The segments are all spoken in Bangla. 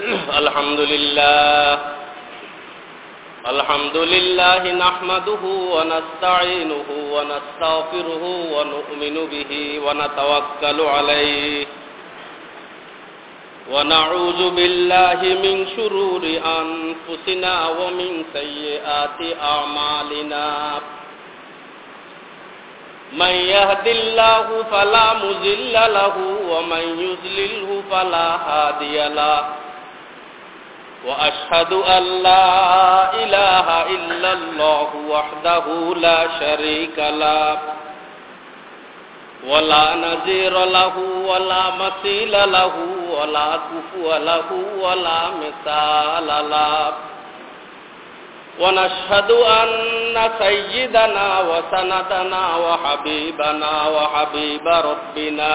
الحمد لله الحمد لله نحمده ونستعينه ونستغفره ونؤمن به ونتوكل عليه ونعوذ بالله من شرور أنفسنا ومن سيئات أعمالنا من يهد الله فلا مزل له ومن يزلله فلا هادي له وأشهد أن لا إله إلا الله وحده لا شريك له. ولا نذير له ولا مثيل له ولا كفو له ولا مثال له. ونشهد أن سيدنا وسندنا وحبيبنا وحبيب ربنا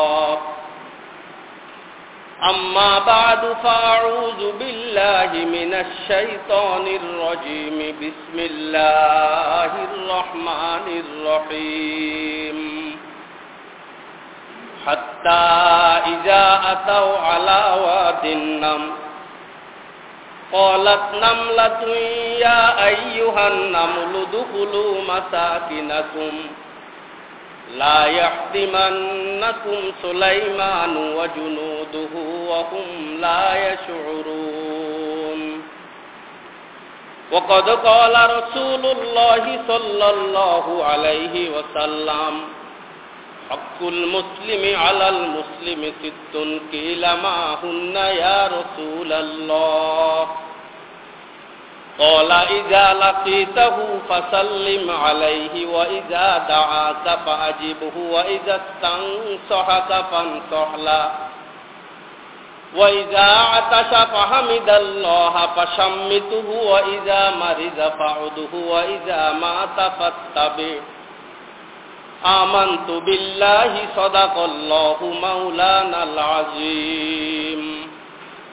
أما بعد فأعوذ بالله من الشيطان الرجيم. بسم الله الرحمن الرحيم. حتى إذا أتوا على واد النمل قالت نملة يا أيها النمل ادخلوا مساكنكم. لا يحطمنكم سليمان وجنوده وهم لا يشعرون. وقد قال رسول الله صلى الله عليه وسلم حق المسلم على المسلم ست قيل ما هن يا رسول الله؟ قال إذا لقيته فسلم عليه وإذا دعاك فأجبه وإذا استنصحك فانصح له. وإذا عطش فحمد الله فشمته وإذا مرض فعده وإذا مات فاتبعه آمنت بالله صدق الله مولانا العظيم.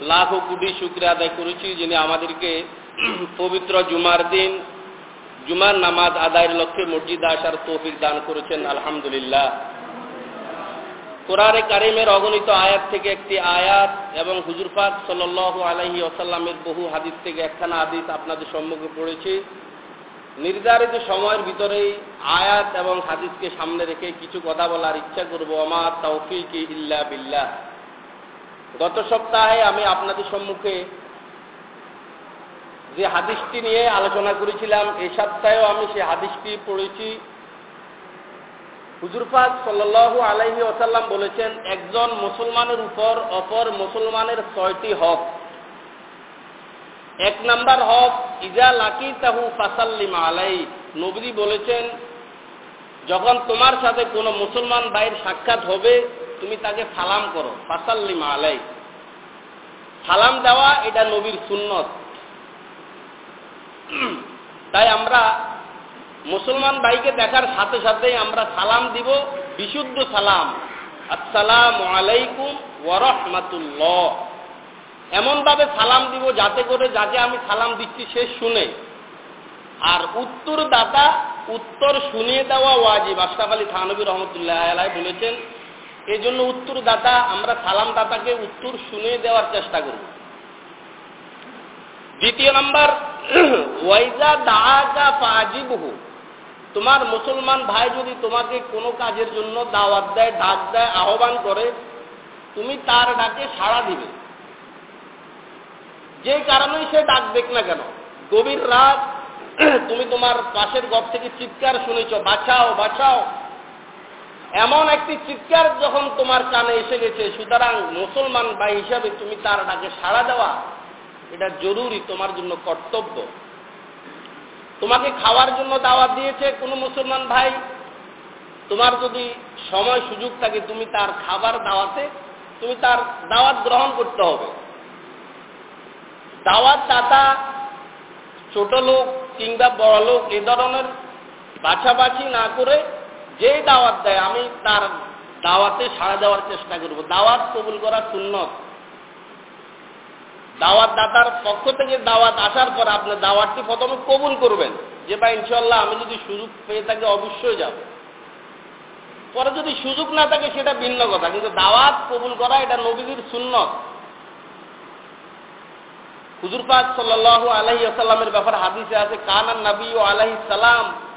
লাখ কোটি শুক্রিয়া আদায় করেছি যিনি আমাদেরকে পবিত্র জুমার দিন, জুমার নামাজ আদায়ের লক্ষ্যে মসজিদ আসার তৌফিক দান করেছেন, আলহামদুলিল্লাহ। কোরআনে কারিমের অগণিত আয়াত থেকে একটি আয়াত এবং হুজুরফাক সাল আলহি ওসাল্লামের বহু হাদিস থেকে একখানা হাদিস আপনাদের সম্মুখে পড়েছি। নির্ধারিত সময়ের ভিতরেই আয়াত এবং হাদিসকে সামনে রেখে কিছু কথা বলার ইচ্ছা করব। আমার তৌফিক ইল্লা বিল্লাহ। গত সপ্তাহে আমি আপনাদের সম্মুখে যে হাদিসটি নিয়ে আলোচনা করেছিলাম এই সপ্তাহেও আমি সেই হাদিসটি পড়েছি। হুজুরফাক সাল্লু আলাইহি ওসাল্লাম বলেছেন, একজন মুসলমানের উপর অপর মুসলমানের ছয়টি হক। এক নাম্বার হক, ইজা লাকি তাহু ফাসাল্লিম আলাই নবী বলেছেন, যখন তোমার সাথে কোনো মুসলমান ভাইয়ের সাক্ষাৎ হবে তুমি তাকে সালাম করো, ফাসাল্লিম আলাই সালাম দেওয়া এটা নবীর সুন্নত। তাই আমরা মুসলমান ভাইকে দেখার সাথে সাথেই আমরা সালাম দিব, বিশুদ্ধ সালাম। আসসালাম আলাইকুম ওরহমাতুল্লাহ এমনভাবে সালাম দিব যাতে করে যাকে আমি সালাম দিচ্ছি সে শুনে। আর উত্তর দাতা উত্তর শুনিয়ে দেওয়া ওয়াজিব। আশরাফ আলী থানবী রহমতুল্লাহ বলেছেন এই জন্য উত্তর দাতা আমরা সালাম দাতাকে উত্তর শুনিয়ে দেওয়ার চেষ্টা করব। দ্বিতীয় নাম্বার, ওয়াইজা দাগা ফাজিবহু। তোমার মুসলমান ভাই যদি তোমাকে কোনো কাজের জন্য দাওয়াত দেয়, ডাক দেয়, আহ্বান করে, তুমি তার ডাকে সাড়া দিবে। যে কারণেই সে ডাক দেখ না কেন। গভীর রাত, তুমি তোমার পাশের ঘর থেকে চিৎকার শুনেছ, বাঁচাও বাঁচাও। এমন একটি চিৎকার যখন তোমার কানে এসে গেছে, সুতরাং মুসলমান ভাই হিসাবে তুমি তার ডাকে সাড়া দেওয়া, এটা জরুরি, তোমার জন্য কর্তব্য। তোমাকে খাওয়ার জন্য দাওয়াত দিয়েছে কোনো মুসলমান ভাই। তোমার যদি সময় সুযোগ থাকে, তুমি তার খাবার দাওয়াতে, তুমি তার দাওয়াত গ্রহণ করতে হবে। দাওয়াত দাতা, ছোট লোক কিংবা বড় লোক, এ ধরনের বাছাবাছি না করে যে দাওয়াত দেয়, আমি তার দাওয়াতে সাড়া দেওয়ার চেষ্টা করব। দাওয়াত কবুল করা সুন্নত। দাওয়াত দাতার পক্ষ থেকে দাওয়াত আসার পর আপনি দাওয়াতটি প্রথমে কবুল করবেন। যে বা ইনশাল্লাহ আমি যদি সুযোগ পেয়ে থাকি, অবশ্যই যাব। পরে যদি সুযোগ না থাকে, সেটা ভিন্ন কথা। কিন্তু দাওয়াত কবুল করা, এটা নবীদের সুন্নত। হুজুর পাক সাল্লাহ আলহি আসাল্লামের ব্যাপারে হাদিসে আছে, কানান নবী ও আলহি সালাম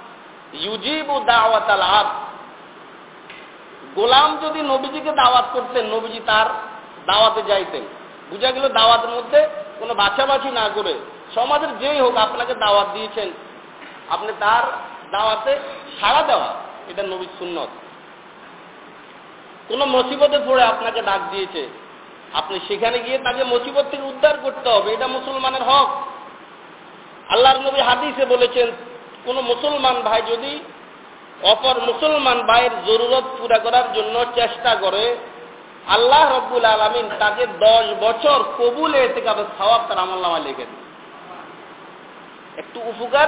ইউজিবু দাওয়াত আল আব। গোলাম যদি নবীজিকে দাওয়াত করতেন, নবীজি তার দাওয়াতে যাইতেন। বুঝা গেল দাওয়াতের মধ্যে কোনো বাছাবাছি না করে সমাজের যেই হোক আপনাকে দাওয়াত দিয়েছেন, আপনি তার দাওয়াতে সাড়া দেওয়া, এটা নবীর সুন্নত। কোনো মুসিবতে পড়ে আপনাকে ডাক দিয়েছে, আপনি সেখানে গিয়ে তাকে মুসিবত থেকে উদ্ধার করতে হবে, এটা মুসলমানের হক। আল্লাহর নবী হাদিসে বলেছেন কোন মুসলমান ভাই যদি অপর মুসলমান ভাইয়ের জরুরত পুরা করার জন্য চেষ্টা করে, আল্লাহ রব্বুল আলমিন তাকে দশ বছর কবুল এতে কাবে সওয়াব তার আমল্লামা লিখে দিন। একটু উপকার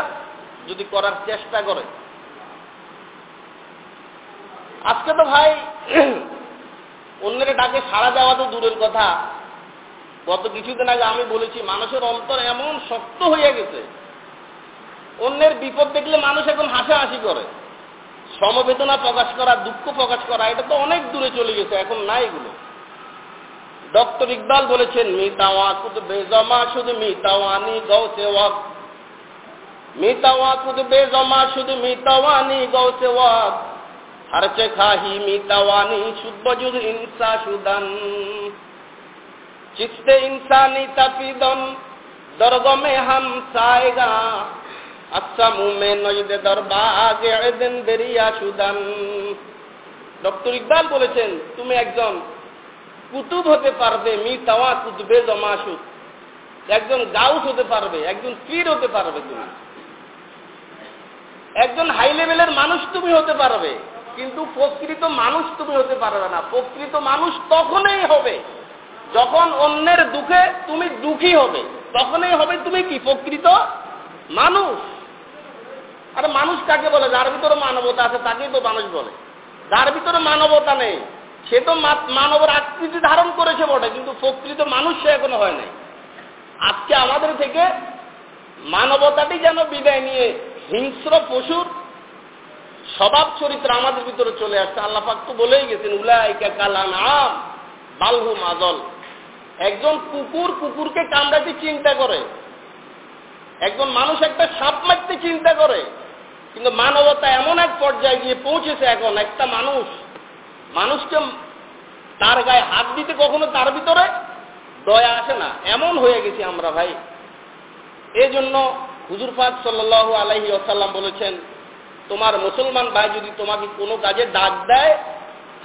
যদি করার চেষ্টা করে। আজকে তো ভাই অন্যের ডাকে সাড়া দেওয়া তো দূরের কথা। গত কিছুদিন আগে আমি বলেছি, মানুষের অন্তর এমন শক্ত হয়ে গেছে অন্যের বিপদ দেখলে মানুষ এখন হাসাহাসি করে। সমবেদনা প্রকাশ করা, দুঃখ প্রকাশ করা, এটা তো অনেক দূরে চলে গেছে, এখন নাই এগুলো। ডক্টর ইকবাল বলেছেন, মিতাওয়া কুদ বেজমা শুধু মিতাওয়ানি গৌসে ওয়াক। মিতাওয়া কুদ বেজমা শুধু মিতাওয়ানি গৌসে ওয়াক। হরচে খাহি মিতাওয়ানি শুদ্ধ যুদ ইনসা সুদান। চিত্তে ইনসানি তাফিদন দরগমে হাম সায়গা। আচ্ছা মুমে নজদে দরবাগে এদিন বেরিয়া সুদান। ডক্টর ইকবাল বলেছেন, তুমি একজন কুতুব হতে পারবে মি তাওয়া কুতবে জমাসুদ। একজন গাউস হতে পারবে, একজন পীর হতে পারবে তুমি। একজন হাই লেভেলের মানুষ তুমি হতে পারবে, কিন্তু প্রকৃত মানুষ তুমি হতে পারবে না। প্রকৃত মানুষ তখনই হবে যখন অন্যের দুঃখে তুমি দুঃখী হবে। তখনই হবে তুমি কি? প্রকৃত মানুষ। আর মানুষ কাকে বলে? যার ভিতরে মানবতা আছে তাকেই তো মানুষ বলে। যার ভিতরে মানবতা নেই, সে তো মানবের আকৃতি ধারণ করেছে বটে, কিন্তু প্রকৃত মানুষ সে এখনও হয় নাই। আজকে আমাদের থেকে মানবতাটি যেন বিদায় নিয়ে হিংস্র পশুর স্বভাব চরিত্র আমাদের ভিতরে চলে আসছে। আল্লাহাক তো বলেই গেছেন, উলাইকা কালান আম বালহু মাজল একজন কুকুর কুকুরকে কামড়াতে চিন্তা করে, একজন মানুষ একটা সাপ মারতে চিন্তা করে। কিন্তু মানবতা এমন এক পর্যায়ে গিয়ে পৌঁছেছে এখন, একটা মানুষ, মানুষকে তার গায়ে হাত দিতে কখনো তার ভিতরে দয়া আসে না। এমন হয়ে গেছি আমরা ভাই। এই জন্য হুজুর ফাদ সাল্লাহ আলহি আসাল্লাম বলেছেন, তোমার মুসলমান ভাই যদি তোমাকে কোনো কাজে ডাক দেয়,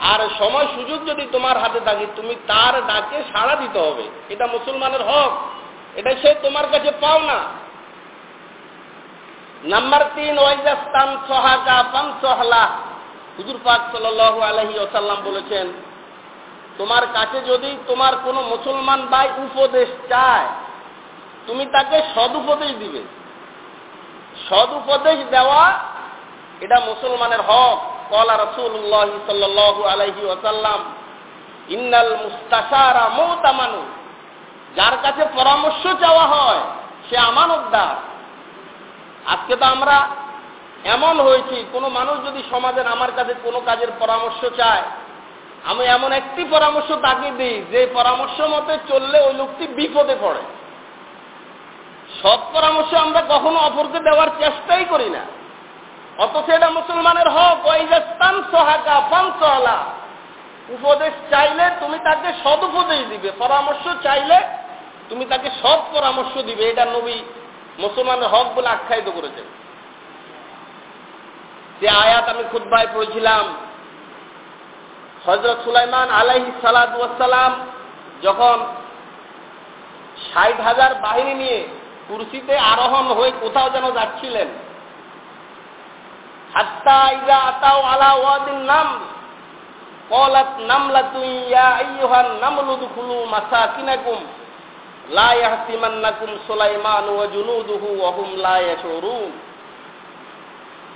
আর সময় সুযোগ যদি তোমার হাতে থাকে, তুমি তার ডাকে সাড়া দিতে হবে। এটা মুসলমানের হক। এটা সে তোমার কাছে পাও না। নাম্বার তিন ওয়াইজাস্তান সহাকা পান সহলা হুজুর পাক সাল আলহি ওসাল্লাম বলেছেন, তোমার কাছে যদি তোমার কোনো মুসলমান ভাই উপদেশ চায়, তুমি তাকে সদুপদেশ দিবে। সদুপদেশ দেওয়া, এটা মুসলমানের হক। কলা রসুল্লাহ সাল্লু আলহি ওসাল্লাম ইন্নাল মুস্তাসারা মৌতামানু। যার কাছে পরামর্শ চাওয়া হয়, সে আমানতদার। আজকে তো আমরা এমন হয়েছি, কোনো মানুষ যদি সমাজের আমার কাছে কোনো কাজের পরামর্শ চায়, আমি এমন একটি পরামর্শ তাকে দিই, যে পরামর্শ মতে চললে ওই লোকটি বিপদে পড়ে। সৎ পরামর্শ আমরা কখনো অপরকে দেওয়ার চেষ্টাই করি না। অথচ এটা মুসলমানের হক। ওয়াইজাস্তান সহাকা ফানসলা উপদেশ চাইলে তুমি তাকে সদ উপদেশ দিবে, পরামর্শ চাইলে তুমি তাকে সৎ পরামর্শ দিবে। এটা নবী মুসলমানের হক বলে আখ্যায়িত করেছেন। যে আয়াত আমি খুদ্বায় পড়েছিলাম হজরত সুলাইমান আলাইহি সালাম যখন ষাট হাজার বাহিনী নিয়ে কুর্সিতে আরোহণ হয়ে কোথাও যেন যাচ্ছিলেন, হাত্তা ইজা আতাও আলা ওয়াদিন নাম কলাত নামলাতুন ইয়া আইয়ুহান নামলুদখুলু মাসাকিনাকুম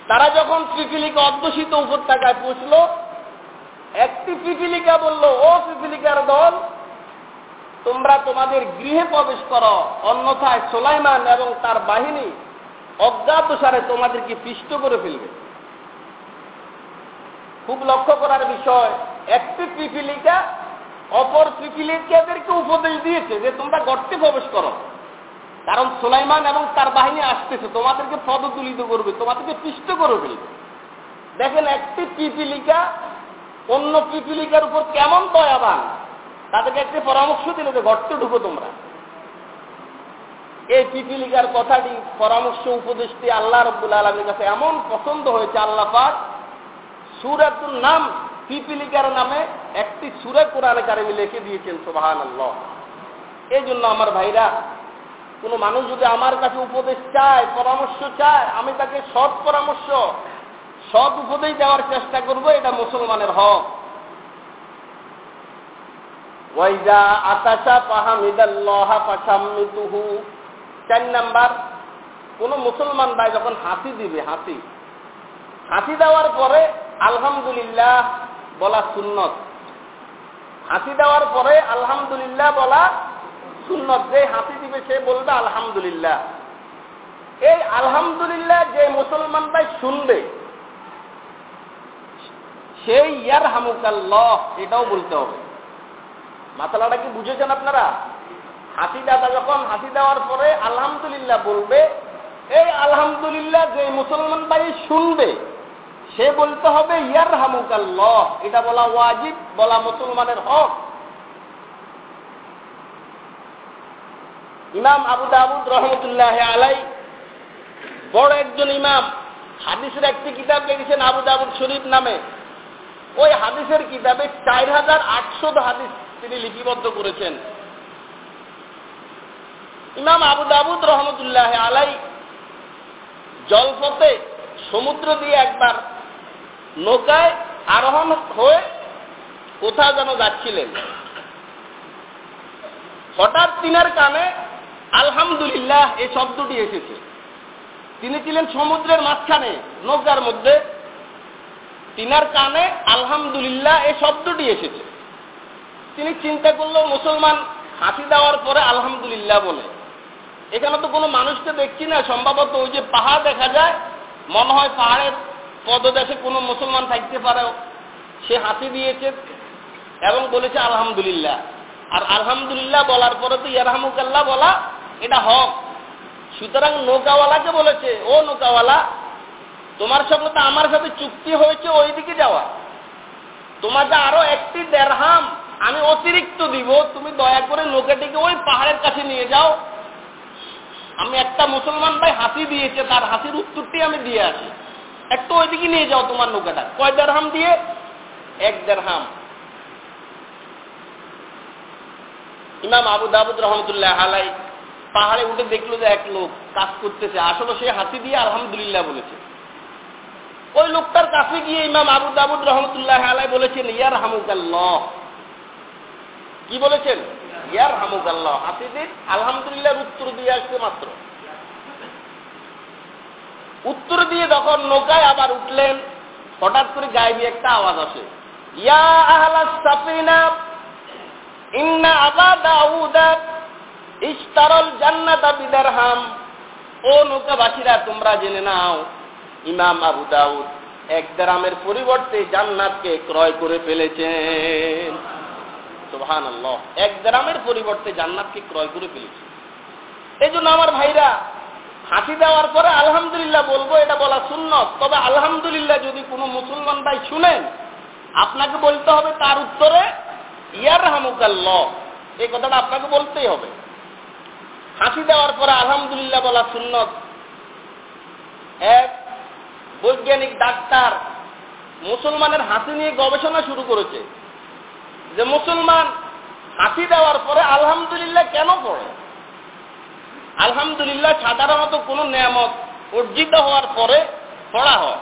তারা যখন পিপিলিকা অধ্যুষিত উপত্যকায় পৌঁছল একটি পিপিলিকা বলল, ও পিপিলিকার দল, তোমরা তোমাদের গৃহে প্রবেশ কর, অন্যথায় সোলাইমান এবং তার বাহিনী অজ্ঞাত সারে তোমাদেরকে পিষ্ট করে ফেলবে। খুব লক্ষ্য করার বিষয়, একটি পিপিলিকা অপর পিপিলিকাদেরকে উপদেশ দিয়েছে যে তোমরা গর্তে প্রবেশ করো। কারণ সুলাইমান এবং তার বাহিনী আসতেছে, তোমাদেরকে পদতুলিত করবে, তোমাদেরকে পিষ্ট করে ফেলবে। দেখেন একটি পিপিলিকা অন্য পিপিলিকার উপর কেমন দয়াবান, তাদেরকে একটি পরামর্শ দিল যে গর্তে ঢুকো তোমরা। এই পিপিলিকার কথাটি পরামর্শ, উপদেশটি আল্লাহ রব্বুল আলমীর কাছে এমন পছন্দ হয়েছে, আল্লাহ পাক সুরাতুর নাম পিপিলিকার নামে একটি সুরে কোরআনে কারিমি লিখে দিয়েছেন সোবাহান আল্লাহ এই জন্য আমার ভাইরা, কোনো মানুষ যদি আমার কাছে উপদেশ চায়, পরামর্শ চায়, আমি তাকে সৎ পরামর্শ, সৎ উপদেশ দেওয়ার চেষ্টা করব, এটা মুসলমানের হক। ওয়াইজা আতাশা পাহামিদাল্লাহা পাশামিতুহু চার নাম্বার, কোন মুসলমান ভাই যখন হাসি দিবে, হাসি। হাসি দেওয়ার পরে, আলহামদুলিল্লাহ বলা সুন্নত। হাসি দেওয়ার পরে আলহামদুলিল্লাহ বলা সুন্নত। যে হাসি দিবে সে বলবে আলহামদুলিল্লাহ। এই আলহামদুলিল্লাহ যে মুসলমান ভাই শুনবে, সেই ইয়ার হামুকাল্লাহ এটাও বলতে হবে। মাতালাটা কি বুঝেছেন আপনারা? হাসি দাদা যখন হাসি দেওয়ার পরে আলহামদুলিল্লাহ বলবে, এই আলহামদুলিল্লাহ যে মুসলমান ভাই শুনবে সে বলতে হবে ইয়ার হামুকাল্লাহ এটা বলা ওয়াজিব, বলা মুসলমানের হক। ইমাম আবু দাবুদ রহমতুল্লাহ আলাই বড় একজন ইমাম, হাদিসের একটি কিতাব লিখেছেন আবু দাবুদ শরীফ নামে। ওই হাদিসের কিতাবে চার হাজার আটশো হাদিস তিনি লিপিবদ্ধ করেছেন। ইমাম আবু দাবুদ রহমতুল্লাহ আলাই জলপথে সমুদ্র দিয়ে একবার নৌকায় আরোহণ হয়ে কোথাও যেন যাচ্ছিলেন। হঠাৎ তিনার কানে আলহামদুলিল্লাহ এই শব্দটি এসেছে। তিনি ছিলেন সমুদ্রের মাঝখানে, নৌকার মধ্যে। তিনার কানে আলহামদুলিল্লাহ এই শব্দটি এসেছে। তিনি চিন্তা করল মুসলমান হাসি দেওয়ার পরে আলহামদুলিল্লাহ বলে। এখানে তো কোনো মানুষকে দেখছি না, সম্ভবত ওই যে পাহাড় দেখা যায়, মনে হয় পাহাড়ের পদদেশে কোনো মুসলমান থাকতে পারে সে হাসি দিয়েছে এবং বলেছে, আলহামদুলিল্লাহ। আর আলহামদুলিল্লাহ বলার পরে তো ইয়ারহামুকাল্লাহ বলা এটা হক। সুতরাং নৌকাওয়ালাকে বলেছে, ও নৌকাওয়ালা, তোমার সঙ্গে তো আমার সাথে চুক্তি হয়েছে ওই দিকে যাওয়া তোমাকে আরও একটি দেড়হাম আমি অতিরিক্ত দিব, তুমি দয়া করে নৌকাটিকে ওই পাহাড়ের কাছে নিয়ে যাও। আমি একটা মুসলমান ভাই হাসি দিয়েছে, তার হাসির উত্তরটি আমি দিয়ে আসি। একটু ওইদিকে নিয়ে যাও তোমার নৌকাটা। কয় দেড়হাম দিয়ে? এক দেড়হাম। ইমাম আবু দাবুদ রহমতুল্লাহ আলাই পাহাড়ে উঠে দেখল যে এক লোক কাজ করতেছে। আসলে সে হাসি দিয়ে আলহামদুলিল্লাহ বলেছে। ওই লোকটার কাছে গিয়ে ইমাম আবু দাবুদ রহমতুল্লাহ আলাই বলেছেন ইয়ার হামুকাল্লাহ কি বলেছেন? ইয়ার হামুকাল্লাহ হাসি দিন আলহামদুলিল্লাহ উত্তর দিয়ে আসছে মাত্র। উত্তর দিয়ে যখন নৌকায় আবার উঠলেন, হঠাৎ করে গায়ে একটা আওয়াজ আসে। ইয়া আহলা সাফিনা, ইন্না আবা ইস্তারল বিদারহাম। ও নৌকাবাসীরা, তোমরা জেনে নাও, ইমাম আবু দাউদ এক গ্রামের পরিবর্তে জান্নাতকে ক্রয় করে ফেলেছেন। সুবহান আল্লাহ এক গ্রামের পরিবর্তে জান্নাতকে ক্রয় করে ফেলেছেন। এই জন্য আমার ভাইরা হাসি দেওয়ার পরে আলহামদুলিল্লাহ বলব, এটা বলা সুন্নত। তবে আলহামদুলিল্লাহ যদি কোনো মুসলমান ভাই শুনেন, আপনাকে বলতে হবে তার উত্তরে ইয়ার হামুকাল্ল এই কথাটা আপনাকে বলতেই হবে। হাসি দেওয়ার পরে আলহামদুলিল্লাহ বলা সুন্নত। এক, বৈজ্ঞানিক ডাক্তার মুসলমানের হাসি নিয়ে গবেষণা শুরু করেছে যে মুসলমান হাসি দেওয়ার পরে আলহামদুলিল্লাহ কেন পড়ে? আলহামদুলিল্লাহ সাধারণত কোনো নিয়ামত অর্জিত হওয়ার পরে পড়া হয়।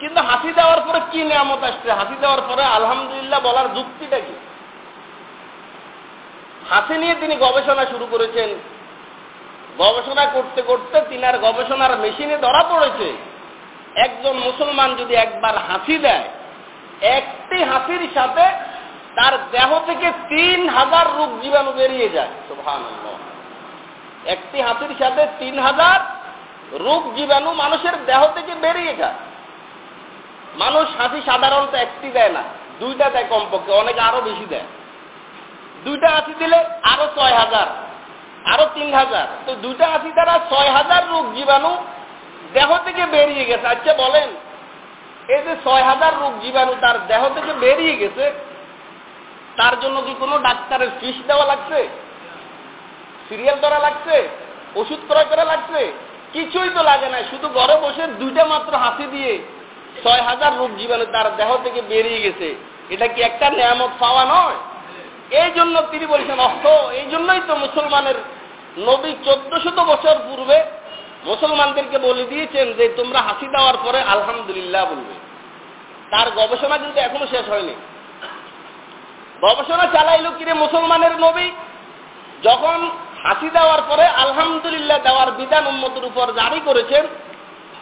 কিন্তু হাসি দেওয়ার পরে কি নিয়ামত আসছে? হাসি দেওয়ার পরে আলহামদুলিল্লাহ বলার যুক্তিটা কি? হাসি নিয়ে তিনি গবেষণা শুরু করেছেন। গবেষণা করতে করতে তিনার গবেষণার মেশিনে ধরা পড়েছে। একজন মুসলমান যদি একবার হাসি দেয়, একটি হাসির সাথে তার দেহ থেকে তিন হাজার রোগ জীবাণু বেরিয়ে যায়। সুভান একটি হাতির সাথে তিন হাজার রোগ জীবাণু মানুষের দেহ থেকে বেরিয়ে যায়। মানুষ হাসি সাধারণত একটি দেয় না, দুইটা দেয় কমপক্ষে, অনেকে আরও বেশি দেয়। দুইটা হাসি দিলে আরও ছয় হাজার, আরও তিন হাজার। তো দুইটা হাসি দ্বারা ছয় হাজার রোগ জীবাণু দেহ থেকে বেরিয়ে গেছে। আচ্ছা বলেন, এই যে ছয় হাজার রোগ জীবাণু তার দেহ থেকে বেরিয়ে গেছে, তার জন্য কি কোনো ডাক্তারের ফিস দেওয়া লাগছে? সিরিয়াল ধরা লাগছে, ওষুধ ক্রয় করা লাগছে, কিছুই তো লাগে না। শুধু ঘরে বসে দুইটা মাত্র হাসি দিয়ে ছয় হাজার রোগ জীবাণু তার দেহ থেকে বেরিয়ে গেছে। এটা কি একটা নিয়ামত পাওয়া নয়? এই জন্য তিনি বলছেন, অহ, এই জন্যই তো মুসলমানের নবী চোদ্দ শত বছর পূর্বে মুসলমানদেরকে বলে দিয়েছেন যে, তোমরা হাসি দেওয়ার পরে আলহামদুলিল্লাহ বলবে। তার গবেষণা কিন্তু এখনও শেষ হয়নি। গবেষণা চালাইল কিরে মুসলমানের নবী? যখন হাসি দেওয়ার পরে আলহামদুলিল্লাহ দেওয়ার বিধান উন্মতের উপর জারি করেছেন,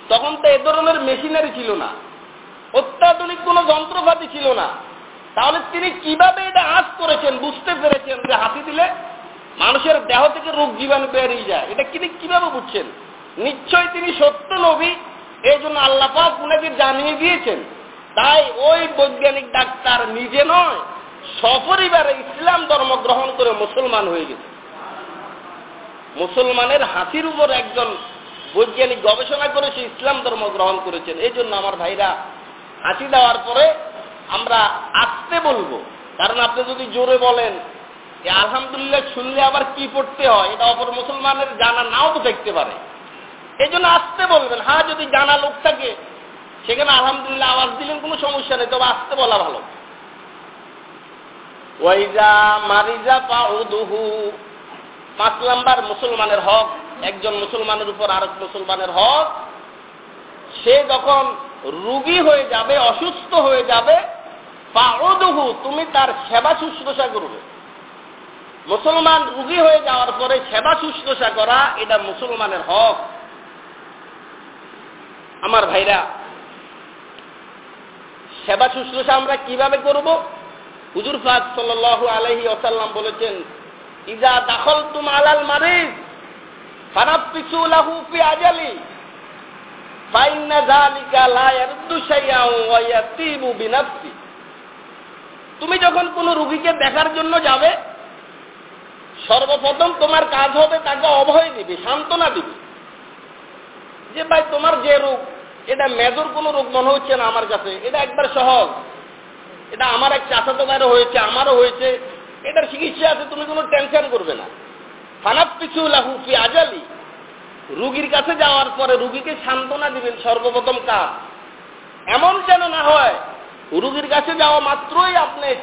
তখন তো এ ধরনের মেশিনারি ছিল না। অত্যাধুনিক কোনো যন্ত্রপাতি ছিল না। তাহলে তিনি কীভাবে এটা আজ করেছেন, বুঝতে পেরেছেন যে হাসি দিলে মানুষের দেহ থেকে রোগ জীবাণু বেরিয়ে যায়। এটা তিনি কীভাবে বুঝছেন? নিশ্চয় তিনি সত্য নবী এই জন্য আল্লাপাক উনাকে জানিয়ে দিয়েছেন। তাই ওই বৈজ্ঞানিক ডাক্তার নিজে নয়, সপরিবারে ইসলাম ধর্ম গ্রহণ করে মুসলমান হয়ে গেছে। মুসলমানের হাসির উপর একজন বৈজ্ঞানিক গবেষণা করে সে ইসলাম ধর্ম গ্রহণ করেছেন। এই জন্য আমার ভাইরা হাসি দেওয়ার পরে আমরা আসতে বলব। কারণ আপনি যদি জোরে বলেন যে আলহামদুলিল্লাহ শুনলে আবার কি পড়তে হয়? এটা অপর মুসলমানের জানা নাও তো দেখতে পারে। এই জন্য আসতে বলবেন। হ্যাঁ যদি জানা লোক থাকে, সেখানে আলহামদুলিল্লাহ আওয়াজ দিলেন, কোনো সমস্যা নেই, তবে আসতে বলা ভালো। ওয়াইজা মারিজা পাউদুহু পাঁচ নাম্বার মুসলমানের হক, একজন মুসলমানের উপর আরেক মুসলমানের হক। সে যখন রুগী হয়ে যাবে, অসুস্থ হয়ে যাবে পাউদুহু তুমি তার সেবা শুশ্রূষা করবে। মুসলমান রুগী হয়ে যাওয়ার পরে সেবা শুশ্রূষা করা, এটা মুসলমানের হক। আমার ভাইরা, সেবা শুশ্রূষা আমরা কীভাবে করব? হুজুর ফাদ সাল আলহি আসাল্লাম বলেছেন ইজা দাখল তুম আলাল মারিজ, ফানাফিসু লাহু ফি আজালি, ফাইন্না যালিকা লা ইয়ারদু শাইআন ওয়া ইয়াতিবু বিনাফসি। তুমি যখন কোনো রোগীকে দেখার জন্য যাবে, সর্বপ্রথম তোমার কাজ হবে তাকে অভয় দিবে, সান্ত্বনা দিবে। যে, ভাই, তোমার যে রোগ, এটা মেজর কোনো রোগ মনে হচ্ছে না আমার কাছে, এটা একবার সহজ। এটা আমার এক চাচাতো ভাইরও হয়েছে, আমারও হয়েছে এটার চিকিৎসা আছে, তুমি কোনো টেনশন করবে না। ফানাপ পিছু লাহুফি আজালি। রুগীর কাছে যাওয়ার পরে রুগীকে সান্ত্বনা দিবেন, সর্বপ্রথম কাজ। এমন যেন না হয়, রুগীর কাছে যাওয়া মাত্রই আপনি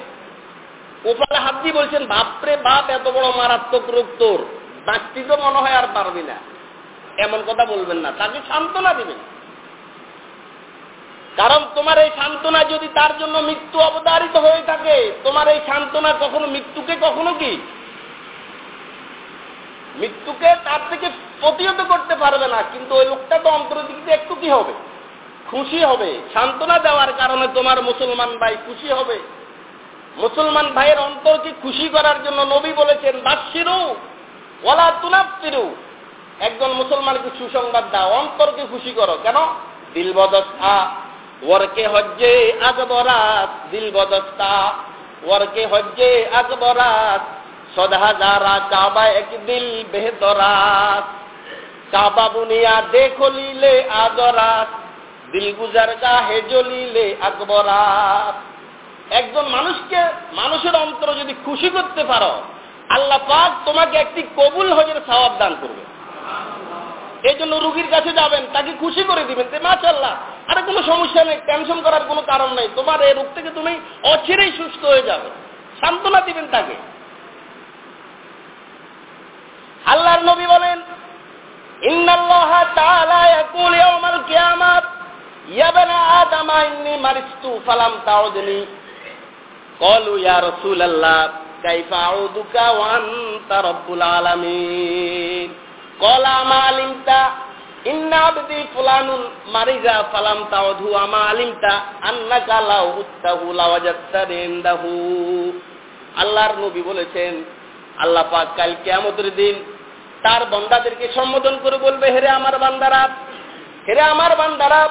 ওপারে হাত দিয়ে বলছেন, বাপরে বাপ, এত বড় মারাত্মক রোগ তোর। বাঁচতি তো মনে হয় আর পারবি না। এমন কথা বলবেন না, তাকে সান্ত্বনা দিবেন। কারণ তোমার এই সান্ত্বনা যদি তার জন্য মৃত্যু অবতারিত হয়ে থাকে, তোমার এই সান্ত্বনা কখনো মৃত্যুকে কখনো কি? মৃত্যুকে তার থেকে প্রতিহত করতে পারবে না, কিন্তু ওই লোকটা তো অন্তর্দিকে একটু কি হবে? খুশি হবে। সান্ত্বনা দেওয়ার কারণে তোমার মুসলমান ভাই খুশি হবে। মুসলমান ভাইয়ের অন্তরকে খুশি করার জন্য নবী বলেছেন বাসিরু ওলা তুনাফিরু একজন মুসলমানকে সুসংবাদ দাও, অন্তরকে খুশি করো। কেন? দিল বদস্তা ওরকে হজ্জে আকবরাত দিল বদস্তা। ওরকে হজ্জে আকবরাত সদা যারা কাবা এক দিল বেহতরাত। কাবা বুনিয়া দেখো লিলে আদরাত দিল গুজার গাহে জ্বলিলে আকবরাত। একজন মানুষকে, মানুষের অন্তর যদি খুশি করতে পারো, আল্লাহ পাক তোমাকে একটি কবুল হজের সওয়াব দান করবে। এই জন্য রুগীর কাছে যাবেন, তাকে খুশি করে দিবেন যে মাশাল্লাহ আরে কোনো সমস্যা নেই টেনশন করার কোনো কারণ নেই। তোমার এই রোগ থেকে তুমি অচিরেই সুস্থ হয়ে যাবে। সান্ত্বনা দিবেন তাকে। আল্লাহর নবী বলেন আলামিন। ক্বালা মা আলিমতা মারিজা আল্লাহর নবী বলেছেন, আল্লাহ পাক কাল কিয়ামতের দিন তার বান্দাদেরকে সম্বোধন করে বলবে, হেরে আমার বান্দারা, হেরে আমার বান্দারা,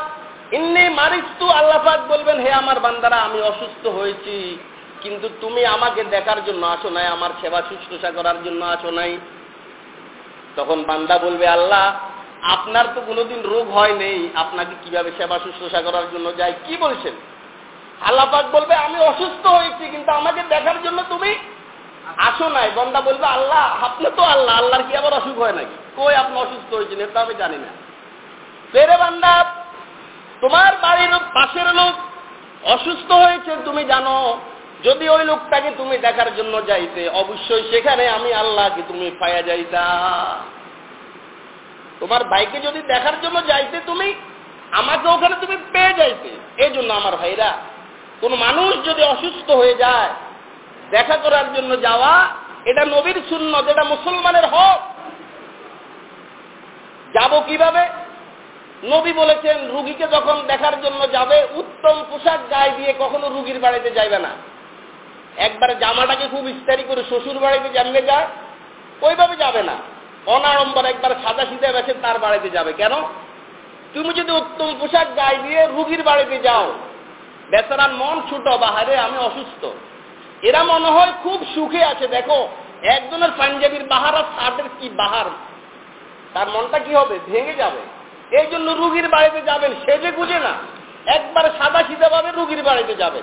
ইন্নি মারিস্তু আল্লাহ পাক বলবেন, হে আমার বান্দারা, আমি অসুস্থ হয়েছি, কিন্তু তুমি আমাকে দেখার জন্য আসো নাই, আমার সেবা শুশ্রূষা করার জন্য আসো নাই। তখন বান্দা বলবে, আল্লাহ, আপনার তো কোনোদিন রোগ হয় নেই, আপনাকে কীভাবে সেবা শুশ্রূষা করার জন্য যাই? কি বলছেন? আল্লাহ পাক বলবে, আমি অসুস্থ হয়েছি, কিন্তু আমাকে দেখার জন্য তুমি আসো নাই। বন্দা বলবে, আল্লাহ, আপনি তো আল্লাহ, আল্লাহর কি আবার অসুখ হয় নাকি? কই আপনি অসুস্থ হয়েছেন, এটা আমি জানি না। পেরে বান্দা, তোমার বাড়ির পাশের লোক অসুস্থ হয়েছে, তুমি জানো যদি ওই লোকটাকে তুমি দেখার জন্য যাইতে, অবশ্যই সেখানে আমি আল্লাহকে তুমি পায়া যাইতা। তোমার ভাইকে যদি দেখার জন্য যাইতে তুমি, আমাকে ওখানে তুমি পেয়ে যাইতে। এই জন্য আমার ভাইরা, কোন মানুষ যদি অসুস্থ হয়ে যায়, দেখা করার জন্য যাওয়া, এটা নবীর শূন্য যেটা মুসলমানের হক। যাব কীভাবে? নবী বলেছেন, রুগীকে যখন দেখার জন্য যাবে, উত্তম পোশাক গায়ে দিয়ে কখনো রুগীর বাড়িতে যাইবে না। একবার জামাটাকে খুব ইস্তারি করে শ্বশুর বাড়িতে জানলে যায় ওইভাবে যাবে না। অনাড়ম্বর একবার সাদা সিধা বেছে তার বাড়িতে যাবে। কেন? তুমি যদি উত্তম পোশাক গায়ে দিয়ে রুগীর বাড়িতে যাও, বেচারার মন ছোট, বাহারে আমি অসুস্থ। এরা মনে হয় খুব সুখে আছে। দেখো, একজনের পাঞ্জাবির বাহার আর শার্টের কি বাহার? তার মনটা কি হবে? ভেঙে যাবে। এই জন্য রুগীর বাড়িতে যাবেন, সেজে গুজে না। একবার সাদা সিধা ভাবে রুগীর বাড়িতে যাবেন।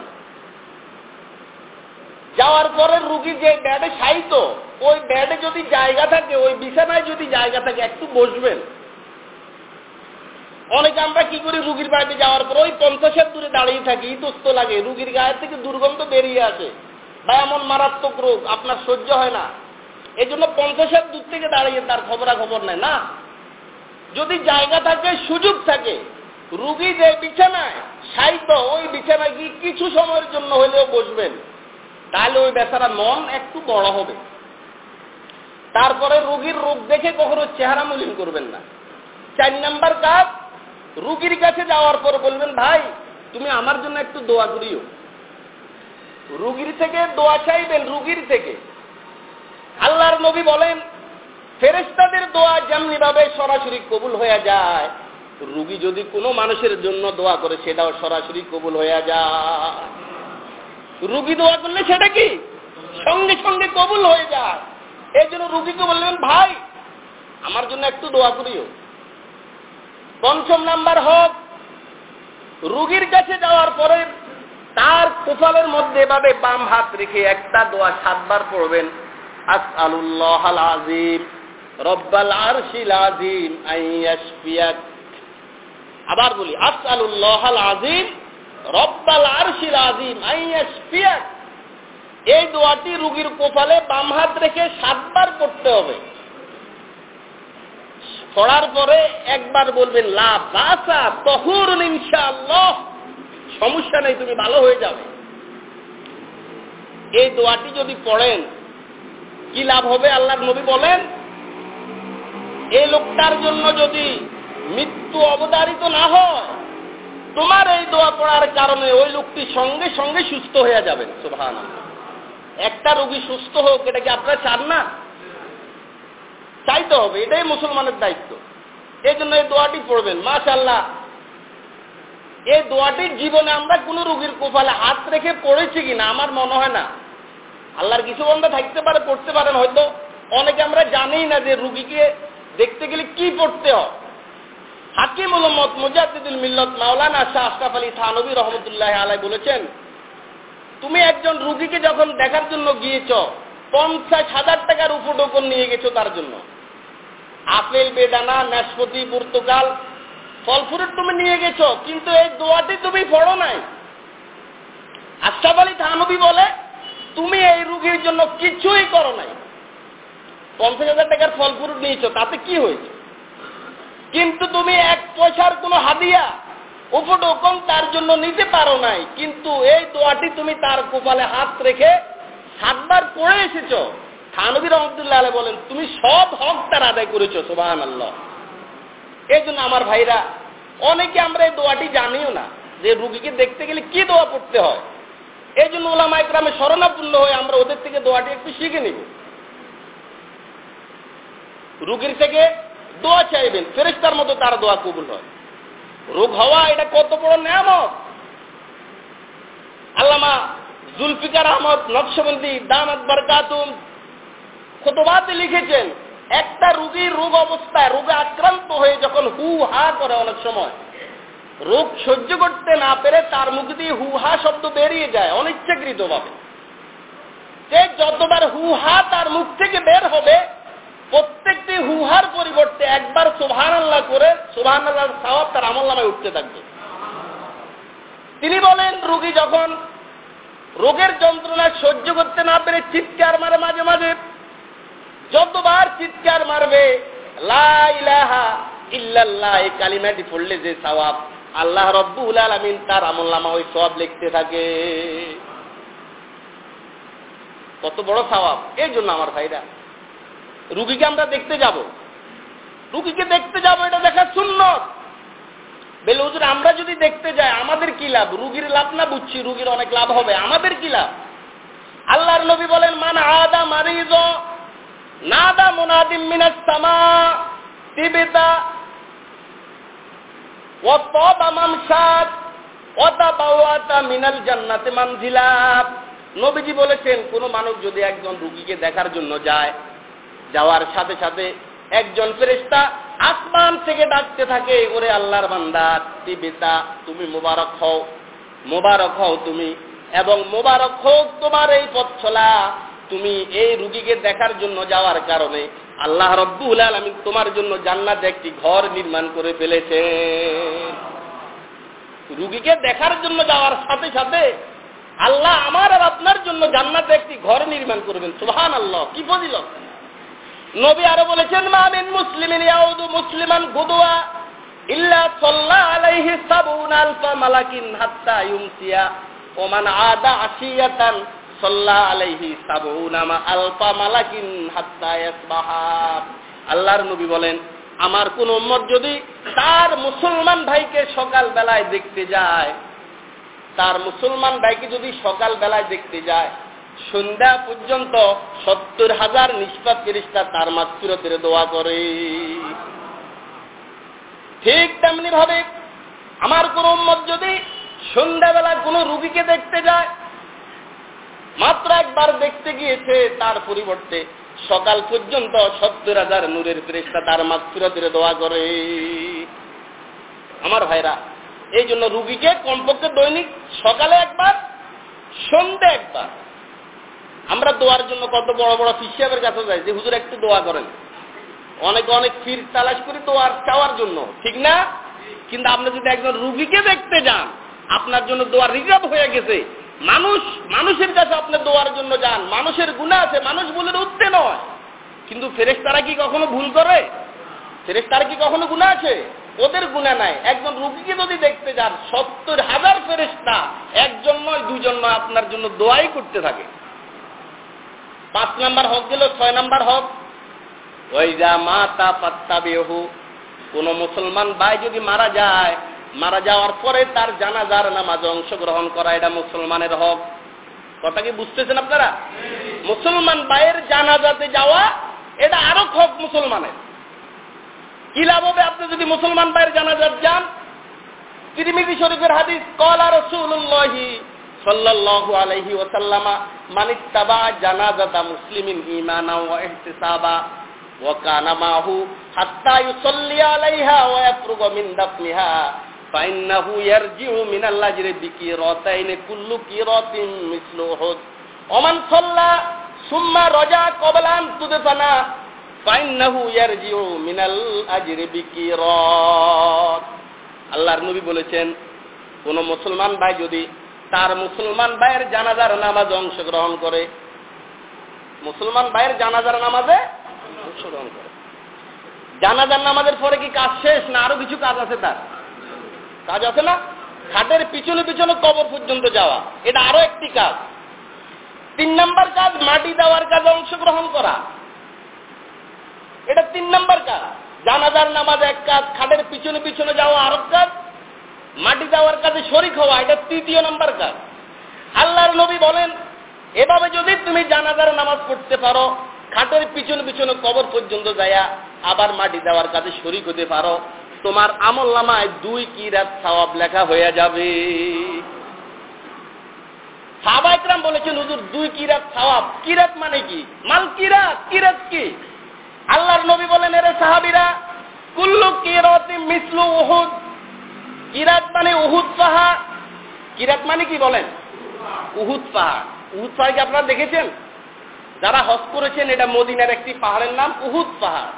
যাওয়ার পরে রুগী যে ব্যাডে সাইত ওই ব্যাডে যদি জায়গা থাকে, ওই বিছানায় যদি জায়গা থাকে, একটু বসবেন। অনেকে আমরা কি করি, রুগীর বাড়িতে যাওয়ার পর ওই পঞ্চাশের দূরে দাঁড়িয়ে থাকি, ইতস্ত লাগে। রুগীর গায়ের থেকে দুর্গন্ধ বেরিয়ে আসে। বা এমন মারাত্মক রোগ, আপনার সহ্য হয় না। এই জন্য পঞ্চাশের দূর থেকে দাঁড়িয়ে তার খবরা খবর নেয় না। যদি জায়গা থাকে, সুযোগ থাকে, রুগী যে বিছানায় সাইত ওই বিছানায় গিয়ে কিছু সময়ের জন্য হলেও বসবেন। তাহলে ওই বেচারা মন একটু বড় হবে। তারপরে রুগীর রোগ দেখে কখনো চেহারা মলিন করবেন না। চার নাম্বার কাজ, রুগীর কাছে যাওয়ার পর বলবেন, ভাই, তুমি আমার জন্য একটু দোয়া করিও। রুগীর থেকে দোয়া চাইবেন, রুগীর থেকে। আল্লাহর নবী বলেন ফেরেস্তাদের দোয়া যেমনি ভাবে সরাসরি কবুল হয়ে যায়, রুগী যদি কোনো মানুষের জন্য দোয়া করে, সেটাও সরাসরি কবুল হয়ে যায়। রুগী দোয়া করলে সেটা কি? সঙ্গে সঙ্গে কবুল হয়ে যায়। এই জন্য রুগীকে বললেন, ভাই, আমার জন্য একটু দোয়া করিও। পঞ্চম নাম্বার হোক, রুগীর কাছে যাওয়ার পরে তার কোফালের মধ্যে এভাবে বাম হাত রেখে একটা দোয়া সাতবার পড়বেন আসআলুল্লাহ আল আজিম রব্বাল আরশিল আজিম আইয়াশফিয়াক আবার বলি আসআলুল্লাহ আল আজিম রব্বাল আরশিল আজিম আইয়াশফিয়াক এই দোয়াটি রুগীর কোপালে বাম হাত রেখে সাতবার পড়তে হবে। পড়ার পরে একবার বলবেন, লা বাসা তহুর ইনশাআল্লাহ। সমস্যা নেই, তুমি ভালো হয়ে যাবে। এই দোয়াটি যদি পড়েন, কি লাভ হবে আল্লাহর নবী বলেন? এই লোকটার জন্য যদি মৃত্যু অবতারিত না হয় তোমার এই দোয়া পড়ার কারণে ওই লোকটি সঙ্গে সঙ্গে সুস্থ হয়ে যাবেন সুভান একটা রোগী সুস্থ হোক, এটা কি আপনারা চান না? চাইতে হবে, এটাই মুসলমানের দায়িত্ব। এই জন্য এই দোয়াটি পড়বেন। মাশাল্লাহ এই দোয়াটির জীবনে আমরা কোনো রুগীর কোপালে হাত রেখে পড়েছি কিনা, আমার মনে হয় না। আল্লাহর কিছু বন্ধা থাকতে পারে, পড়তে পারেন হয়তো। অনেকে আমরা জানি না যে রুগীকে দেখতে গেলে কি পড়তে হয়। হাকিম মোহাম্মদ মুজাদ্দিদুল মিল্লত মাওলানা শাহ আশরাফ আলী থানবী রহমতুল্লাহ আলাই বলেছেন, তুমি একজন রুগীকে যখন দেখার জন্য গিয়েছ, পঞ্চাশ হাজার টাকার উপটোকন নিয়ে গেছো তার জন্য। আপেল, বেদানা, নাশপতি, পর্তুগাল, ফল ফ্রুট তুমি নিয়ে গেছো, কিন্তু এই দোয়াটি তুমি পড়ো নাই। আশরাফ আলী থানবী বলে, তুমি এই রুগীর জন্য কিছুই করো নাই। পঞ্চাশ হাজার টাকার ফল ফ্রুট নিয়েছো, তাতে কি হয়েছে? কিন্তু তুমি এক পয়সার কোনো হাদিয়া উপটোকন তার জন্য নিতে পারো নাই। কিন্তু এই দোয়াটি তুমি তার কপালে হাত রেখে সাতবার পড়ে এসেছ। থানবির রহমতুল্লাহ আলাই বলেন, তুমি সব হক তার আদায় করেছ সোবাহান আল্লাহ এই জন্য আমার ভাইরা, অনেকে আমরা এই দোয়াটি জানিও না, যে রুগীকে দেখতে গেলে কি দোয়া পড়তে হয়। এই জন্য ওলামা একরামে শরণাপূর্ণ হয়ে আমরা ওদের থেকে দোয়াটি একটু শিখে নিব। রুগীর থেকে দোয়া চাইবেন ফেরেস্তার মতো তার দোয়া কবুল হয়। রোগ হওয়া এটা কত বড় নিয়ামত। আল্লামা জুলফিকার আহমদ নকশবন্দি দামাত বরকাতুম খোতবাতে লিখেছেন, একটা রুগীর রোগ অবস্থায় রোগে আক্রান্ত হয়ে যখন হু হা করে অনেক সময়, রোগ সহ্য করতে না পেরে তার মুখ দিয়ে হু হা শব্দ বেরিয়ে যায় অনিচ্ছাকৃত ভাবে সে যতবার হু হা তার মুখ থেকে বের হবে প্রত্যেকটি হুহার পরিবর্তে একবার সোভান আল্লাহ করে সোভান আল্লাহর সাওয়াব উঠতে থাকবে। তিনি বলেন, রুগী যখন রোগের যন্ত্রণা সহ্য করতে না পেরে চিৎকার মারে মাঝে মাঝে, যতবার চিৎকার মারবে কালিমাটি পড়লে যে সওয়াব আল্লাহ রব্বুল আলমিন তার আমল নামা ওই সব লিখতে থাকে। কত বড় সওয়াব এই জন্য আমার ভাইরা, রুগীকে আমরা দেখতে যাব। রুগীকে দেখতে যাব, এটা দেখার শূন্য বেলে, হুজুর, আমরা যদি দেখতে যাই, আমাদের কি লাভ? রুগীর লাভ না বুঝছি? রুগীর অনেক লাভ হবে। আমাদের কি লাভ? আল্লাহর নবী বলেন, মান আদা মারিজ, নাদা মুনাদিম মিনাস সামা, তিবিতা, ও তবা মামসাদ ওতা বাওয়াতা মিনাল জান্নাতে মানজিলা। নবীজি বলেছেন, কোন মানুষ যদি একজন রুগীকে দেখার জন্য যায়, যাওয়ার সাথে সাথে একজন ফেরেস্তা আসমান থেকে ডাকতে থাকে, ওরে আল্লাহর বান্দা বেতা তুমি মোবারক হও মোবারক হও তুমি, এবং মোবারক হোক তোমার এই পথ চলা, তুমি এই রুগীকে দেখার জন্য যাওয়ার কারণে আল্লাহ রব্বুল আলমী তোমার জন্য জান্নাতে একটি ঘর নির্মাণ করে ফেলেছে রুগীকে দেখার জন্য যাওয়ার সাথে সাথে আল্লাহ আমার আর আপনার জন্য জান্নাতে একটি ঘর নির্মাণ করবেন। সুহান আল্লাহ কি ফজিলত? নবী আরও বলেছেন মামিন ইয়াউদু মুসলিমান গুদওয়া ইল্লা আলাইহি সাবুন আলফা মালাকিন হাত্তা ইউমসিয়া ওমান আদা আলাইহি আলফা মালাকিন হাত্তা আল্লাহর নবী বলেন, আমার কোন উম্মত যদি তার মুসলমান ভাইকে সকাল বেলায় দেখতে যায়, তার মুসলমান ভাইকে যদি সকাল বেলায় দেখতে যায় সন্ধ্যা পর্যন্ত সত্তর হাজার নিষ্পাত ফেরিস্তা তার মাতৃরতের দোয়া করে। ঠিক তেমনি ভাবে আমার কোন উম্মত যদি সন্ধ্যাবেলা কোনো রুগীকে দেখতে যায়, মাত্র একবার দেখতে গিয়েছে তার পরিবর্তে সকাল পর্যন্ত সত্তর হাজার নূরের ফেরিস্তা তার মাতৃরতের দোয়া করে। আমার ভাইরা, এই জন্য রুগীকে কমপক্ষে দৈনিক সকালে একবার, সন্ধ্যে একবার আমরা দোয়ার জন্য কত বড় বড় ফিসিয়াবের কাছে যাই যে হুজুর একটু দোয়া করেন। অনেক অনেক ফির তালাশ করি দোয়ার চাওয়ার জন্য, ঠিক না? কিন্তু আপনি যদি একজন রুগীকে দেখতে যান, আপনার জন্য দোয়ার রিজার্ভ হয়ে গেছে। মানুষ, মানুষের কাছে আপনি দোয়ার জন্য যান, মানুষের গুণা আছে, মানুষ বলে উঠতে নয়। কিন্তু ফেরেস তারা কি কখনো ভুল করে? ফেরেস তারা কি কখনো গুণা আছে? ওদের গুণা নাই। একজন রুগীকে যদি দেখতে যান, সত্তর হাজার ফেরেস্তা একজন নয় দুজন নয়, আপনার জন্য দোয়াই করতে থাকে। পাঁচ নাম্বার হক গেল ছয় নাম্বার হক। ওই যা মাতা পাত্তা বেহু কোন মুসলমান ভাই যদি মারা যায়, মারা যাওয়ার পরে তার জানাজার নামাজে অংশগ্রহণ করা এটা মুসলমানের হক। কথা কি বুঝতেছেন আপনারা? মুসলমান ভাইয়ের জানাজাতে যাওয়া, এটা আরও হক মুসলমানের। কি লাভ হবে আপনি যদি মুসলমান ভাইয়ের জানাজাত যান? তিরমিজি শরীফের হাদিস, কলা রসুল্লাহি সাল্লাল্লাহু আলাইহি ওয়াসাল্লামা মান ইত্তাবা মুসলিমিন ঈমানা ওয়া ইহতিসাবা ওয়া কানা মাহু হাত্তা ইউসাল্লি আলাইহা ওয়া মিন দাফনিহা ফাইন্নাহু ইয়ারজিউ মিন আল-আজরি বিকিরাতাইন কুল্লু কিরাতিন মিসলু উহুদ। ওমান সাল্লা সুম্মা রাজা তুদফানা ফাইন্নাহু ইয়ারজিউ মিন আল-আজরি বিকিরাত। আল্লাহর নবী বলেছেন, কোন মুসলমান ভাই যদি তার মুসলমান ভাইয়ের জানাজার নামাজে অংশগ্রহণ করে। মুসলমান ভাইয়ের জানাজার নামাজে অংশগ্রহণ করে। জানাজার নামাজের পরে কি কাজ শেষ না আরও কিছু কাজ আছে তার? কাজ আছে না? খাটের পিছনে পিছনে কবর পর্যন্ত যাওয়া। এটা আরও একটি কাজ। তিন নাম্বার কাজ, মাটি দেওয়ার কাজে অংশগ্রহণ করা। এটা তিন নাম্বার কাজ। জানাজার নামাজ এক কাজ, খাটের পিছনে পিছনে যাওয়া আরব কাজ। মাটি দেওয়ার কাজে শরিক হওয়া, এটা তৃতীয় নাম্বার কাজ। আল্লাহর নবী বলেন, এভাবে যদি তুমি জানাজার নামাজ পড়তে পারো, খাটের পিছনে পিছনে কবর পর্যন্ত যায়া আবার মাটি দেওয়ার কাজে শরিক হতে পারো, তোমার আমল নামায় দুই কিরাত সওয়াব লেখা হয়ে যাবে। সাহাবাইকরাম বলেছেন, হুজুর, দুই কিরাত সওয়াব। কিরাত মানে কি? মাল কিরাত কিরাত কি? আল্লাহর নবী বলেন, এরে সাহাবিরা, কুল্লু কিরাতি মিসলু উহুদ। কিরাত মানে উহুদ পাহাড় কিরাত মানে কি বলেন? উহুদ পাহাড় উহুদ পাহাড় কি আপনারা দেখেছেন? যারা হজ করেছেন, এটা মদিনার একটি পাহাড়ের নাম উহুদ পাহাড়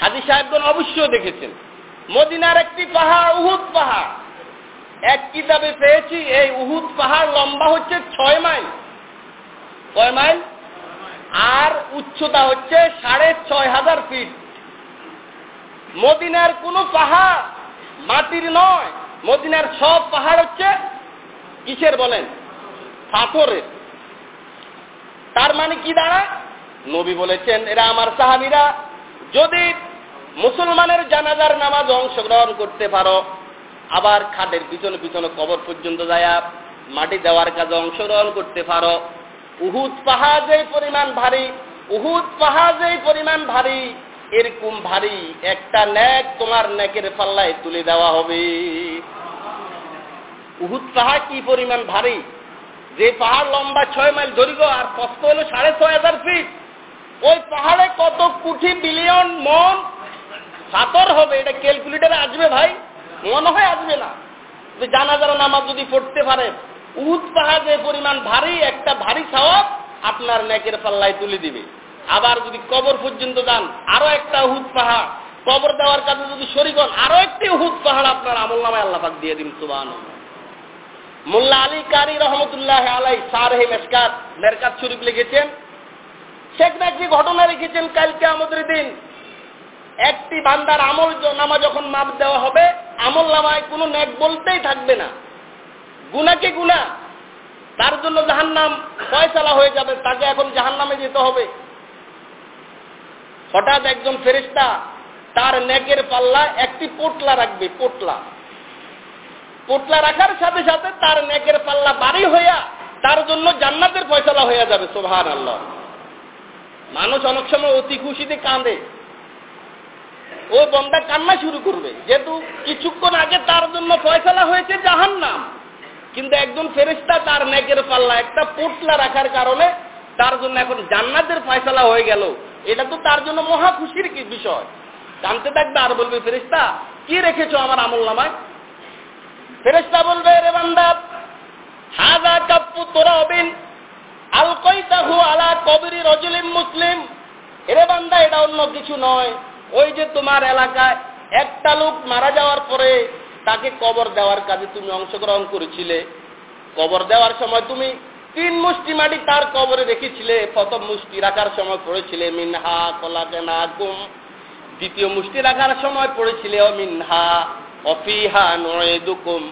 হাজি সাহেবগণ অবশ্যই দেখেছেন। মদিনার একটি পাহাড় উহুদ পাহাড় এক কিতাবে পেয়েছি, এই উহুদ পাহাড় লম্বা হচ্ছে ছয় মাইল। কয় মাইল? আর উচ্চতা হচ্ছে সাড়ে ছয় হাজার ফিট। মদিনার কোন পাহাড় মাটির নয়, মদিনার সব পাহাড় হচ্ছে কিসের বলেন? পাথরের তার মানে কি দাঁড়ায় নবী বলেছেন, এরা আমার সাহাবিরা, যদি মুসলমানের জানাজার নামাজ অংশগ্রহণ করতে পারো, আবার খাটের পিছনে পিছনে কবর পর্যন্ত যায় মাটি দেওয়ার কাজে অংশগ্রহণ করতে পারো। উহুদ পাহাড় যেই পরিমাণ ভারী, উহুদ পাহাড় যেই পরিমাণ ভারী এরকম ভারী একটা ন্যাক তোমার ন্যাকের পাল্লায় তুলে দেওয়া হবে। উহুদ পাহাড় কি পরিমাণ ভারী? যে পাহাড় লম্বা ছয় মাইল দৈর্ঘ্য আর কষ্ট হলো সাড়ে ছয় হাজার ফিট ওই পাহাড়ে কত কোটি বিলিয়ন মন পাথর হবে, এটা ক্যালকুলেটারে আসবে ভাই। মনে হয় আসবে না। যে জানাজার নামাজ যদি পড়তে পারে, উহুদ পাহাড় যে পরিমাণ ভারী, একটা ভারী সওয়াব আপনার নেকের পাল্লায় তুলে দিবে। আবার যদি কবর পর্যন্ত যান, আরও একটা উহুদ পাহাড়। কবর দেওয়ার কাজে যদি শরিক হন, আরও একটি উহুদ পাহাড় আপনার আমল নামায় আল্লাহাক দিয়ে দিন সুবাহ মোল্লা আলী কারি রহমতুল্লাহ আলাই সারহে মেসকাত, মেরকাত শরীফ লিখেছেন। শেখ একটি ঘটনা লিখেছেন কালকে আমাদের দিন। একটি বান্দার আমল নামা যখন মাপ দেওয়া হবে, আমল নামায় কোনো ন্যাক বলতেই থাকবে না। গুনাকে গুনা তার জন্য জাহান নাম ফয়সালা হয়ে যাবে, তাকে এখন জাহান নামে যেতে হবে। হঠাৎ একজন ফেরিস্তা তার নেকের পাল্লা একটি পোটলা রাখবে, পোটলা। পোটলা রাখার সাথে সাথে তার নেকের পাল্লা বাড়ি হইয়া তার জন্য জান্নাতের ফয়সলা হয়ে যাবে সোভান আল্লাহ মানুষ অনেক সময় অতি খুশিতে কাঁদে। ও বন্দা কান্না শুরু করবে, যেহেতু কিছুক্ষণ আগে তার জন্য ফয়সলা হয়েছে জাহান নাম কিন্তু একজন ফেরিস্তা তার নেকের পাল্লা একটা পোটলা রাখার কারণে তার জন্য এখন জান্নাতের ফয়সলা হয়ে গেল। এটা তো তার জন্য মহা খুশির কি বিষয়? জানতে থাকবে আর বলবে ফেরিস্তা কি রেখেছো আমার আমল নামায়? ফেরেস্তা বলবে, রে বান্দা হাজা কাপ্পু তোরা হবেন আলকইতাহু আলা কবিরি রজলিম মুসলিম। এরে বান্দা, এটা অন্য কিছু নয়। ওই যে তোমার এলাকায় একটা লোক মারা যাওয়ার পরে তাকে কবর দেওয়ার কাজে তুমি অংশগ্রহণ করেছিলে। কবর দেওয়ার সময় তুমি তিন মুষ্টি মাটি তার কবরে রেখেছিলে, প্রথম মুষ্টি রাখার সময় পড়েছিলে, মিনহা কলাকেনা গুম। দ্বিতীয় মুষ্টি রাখার সময় পড়েছিলে, অমিনহা, অফিহা নয় দুকুম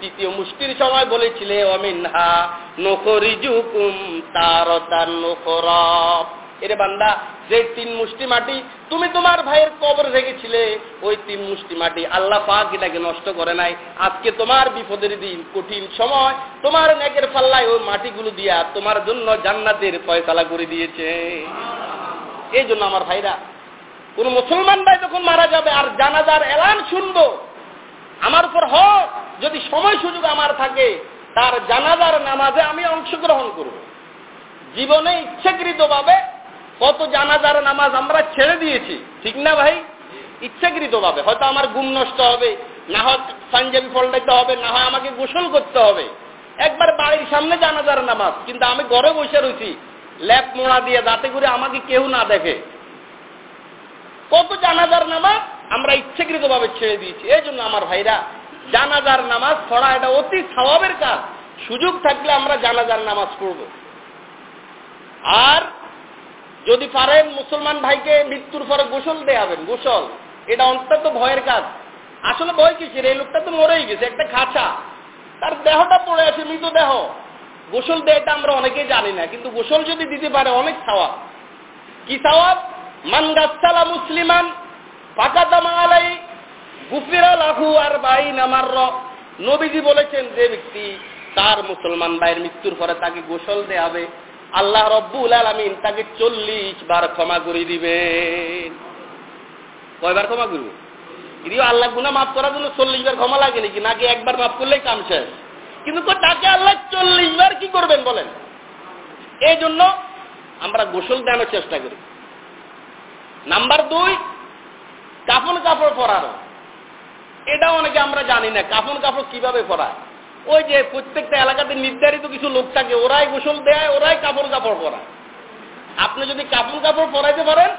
তৃতীয় মুষ্টির সময় বলেছিলে, অমিনহা নখরিজুকুম তার তার নখরব। এরে বান্দা যে তিন মুষ্টি মাটি, তুমি তোমার ভাইয়ের কবর রেখেছিলে, ওই তিন মুষ্টি মাটি আল্লাহ পাক এটাকে নষ্ট করে নাই। আজকে তোমার বিপদের দিন, কঠিন সময়, তোমার নেকের পাল্লায় ওই মাটিগুলো দিয়া তোমার জন্য জান্নাতের ফয়সালা করে দিয়েছে। এই জন্য আমার ভাইরা, কোন মুসলমান ভাই যখন মারা যাবে আর জানাজার এলান শুনব, আমার উপর হক, যদি সময় সুযোগ আমার থাকে, তার জানাজার নামাজে আমি অংশগ্রহণ করব। জীবনে ইচ্ছাকৃতভাবে কত জানাজার নামাজ আমরা ছেড়ে দিয়েছি। ঠিক না ভাই? ইচ্ছাকৃতভাবে। হয়তো আমার গুম নষ্ট হবে, না হয় পাঞ্জাবি ফল্টাইতে হবে, না হয় আমাকে গোসল করতে হবে। একবার বাড়ির সামনে জানাজার নামাজ, কিন্তু আমি ঘরে বসে রয়েছি। ল্যাপ মোড়া দিয়ে যাতে করে আমাকে কেউ না দেখে। কত জানাজার নামাজ আমরা ইচ্ছাকৃতভাবে ছেড়ে দিয়েছি। এই জন্য আমার ভাইরা, জানাজার নামাজ পড়া এটা অতি স্বভাবের কাজ। সুযোগ থাকলে আমরা জানাজার নামাজ পড়ব। আর যদি পারেন মুসলমান ভাইকে মৃত্যুর পরে গোসল দেয়াবেন, গোসল। এটা অন্তত ভয়ের কাজ। আসলে ভয় কিসের? এই লোকটা তো মরেই গেছে, একটা খাঁচা। তার দেহটা পড়ে আছে মৃতদেহ গোসল দেয়টা আমরা অনেকেই জানি না, কিন্তু গোসল যদি দিতে পারে, অনেক সাওয়াব। কি সাওয়াব? মান গাছালা মুসলিমান ফাঁকাতামা আলাই গুফিরা লাহু আর বাই নামার নবীজি বলেছেন, যে ব্যক্তি তার মুসলমান ভাইয়ের মৃত্যুর পরে তাকে গোসল দেয়াবে আল্লাহ রব্বুল আলমিন তাকে চল্লিশ বার ক্ষমা করে দিবেন। কয়বার ক্ষমা করবে? যদিও আল্লাহ গুনা মাফ করার জন্য চল্লিশ বার ক্ষমা লাগে নাকি? নাকি একবার মাফ করলেই কাম শেষ? কিন্তু তাকে আল্লাহ চল্লিশ বার কি করবেন বলেন? এই জন্য আমরা গোসল দেওয়ানোর চেষ্টা করি। নাম্বার দুই, কাফন কাপড় পরানো। এটা অনেকে আমরা জানি না, কাফন কাপড় কীভাবে পরায়? ওই যে প্রত্যেকটা এলাকাতে নির্ধারিত কিছু লোক থাকে, ওরাই গোসল দেয়, ওরাই কাপড় কাপড় পরায়। আপনি যদি কাপড় কাপড় পরাইতে পারেন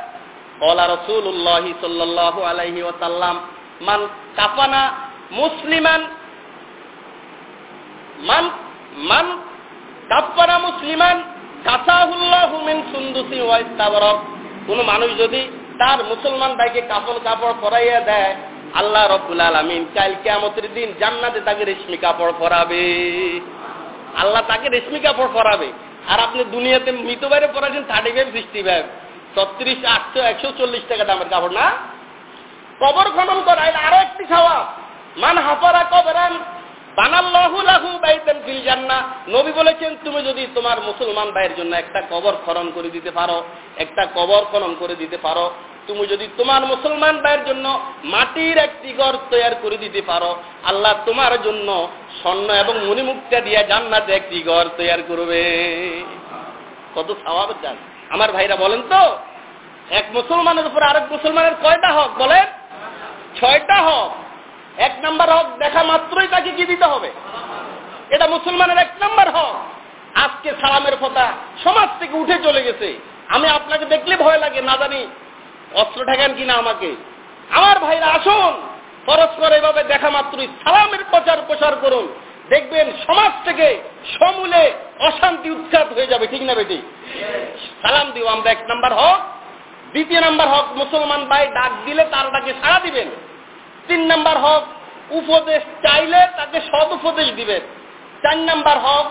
কোন মানুষ যদি তার মুসলমান ভাইকে কাপড় কাপড় পরাইয়া দেয় আল্লাহ রব্বুল আলমিন কাল কেমতের দিন জান্নাতে তাকে রেশমি কাপড় পরাবে। আল্লাহ তাকে রেশমি কাপড় পরাবে। আর আপনি দুনিয়াতে মৃত বাইরে পড়াছেন থার্টি ফাইভ সিক্সটি ফাইভ ছত্রিশ, আটশো, একশো, চল্লিশ টাকা দামের কাপড়, না? কবর খনন করা, এটা আরও একটি খাওয়া মান হাফারা কবরান, বানাল্লাহু লাহু বাইতেন ফিল জান্নাহ। নবী বলেছেন, তুমি যদি তোমার মুসলমান ভাইয়ের জন্য একটা কবর খনন করে দিতে পারো, একটা কবর খনন করে দিতে পারো তুমি যদি তোমার মুসলমান ভাইয়ের জন্য মাটির একটি ঘর তৈরি করে দিতে পারো, আল্লাহ তোমার জন্য স্বর্ণ এবং মণিমুক্তা দিয়ে জান্নাতে একটি ঘর তৈরি করবে। কত স্বভাবের যান আমার ভাইরা বলেন তো, এক মুসলমানের উপর আরেক মুসলমানের কয়টা হক বলেন? ছয়টা হক। এক নাম্বার হক দেখা মাত্রই তাকে কি দিতে হবে? এটা মুসলমানের এক নাম্বার হক। আজকে সালামের কথা সমাজ থেকে উঠে চলে গেছে। আমি আপনাকে দেখলে ভয় লাগে, না জানি অস্ত্র ঠেকান কিনা আমাকে? আমার ভাইরা, আসুন। পরস্পর এভাবে দেখা মাত্রই সালামের প্রচার প্রসার করুন। দেখবেন সমাজ থেকে সমূলে অশান্তি উৎখাত হয়ে যাবে, ঠিক না বেটি? সালাম দিব আমরা এক নাম্বার হক। দ্বিতীয় নাম্বার হক, মুসলমান ভাই ডাক দিলে তার ডাকে সাড়া দিবেন। তিন নাম্বার হক, উপদেশ চাইলে তাকে সদ উপদেশ দিবেন। চার নাম্বার হক,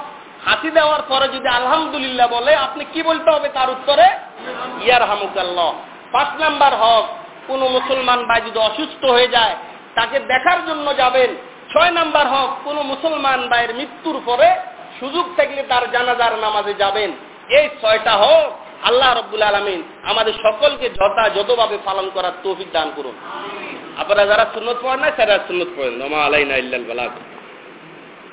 হাতি দেওয়ার পরে যদি আলহামদুলিল্লাহ বলে, আপনি কি বলতে হবে তার উত্তরে? ইয়ার হামুকাল্লাহ পাঁচ নাম্বার হক, কোন মুসলমান ভাই যদি অসুস্থ হয়ে যায়, তাকে দেখার জন্য যাবেন। ছয় নাম্বার হক, কোন মুসলমান ভাইয়ের মৃত্যুর পরে সুযোগ থাকলে তার জানাজার নামাজে যাবেন। এই ছয়টা হোক আল্লাহ রব্বুল আলমিন আমাদের সকলকে যথাযথভাবে পালন করার তৌফিক দান করুন। আপনারা যারা সুন্নত পড়েন না সেরা সুন্নত পড়েন। নমা আলাইনা ইল্লাল বালাক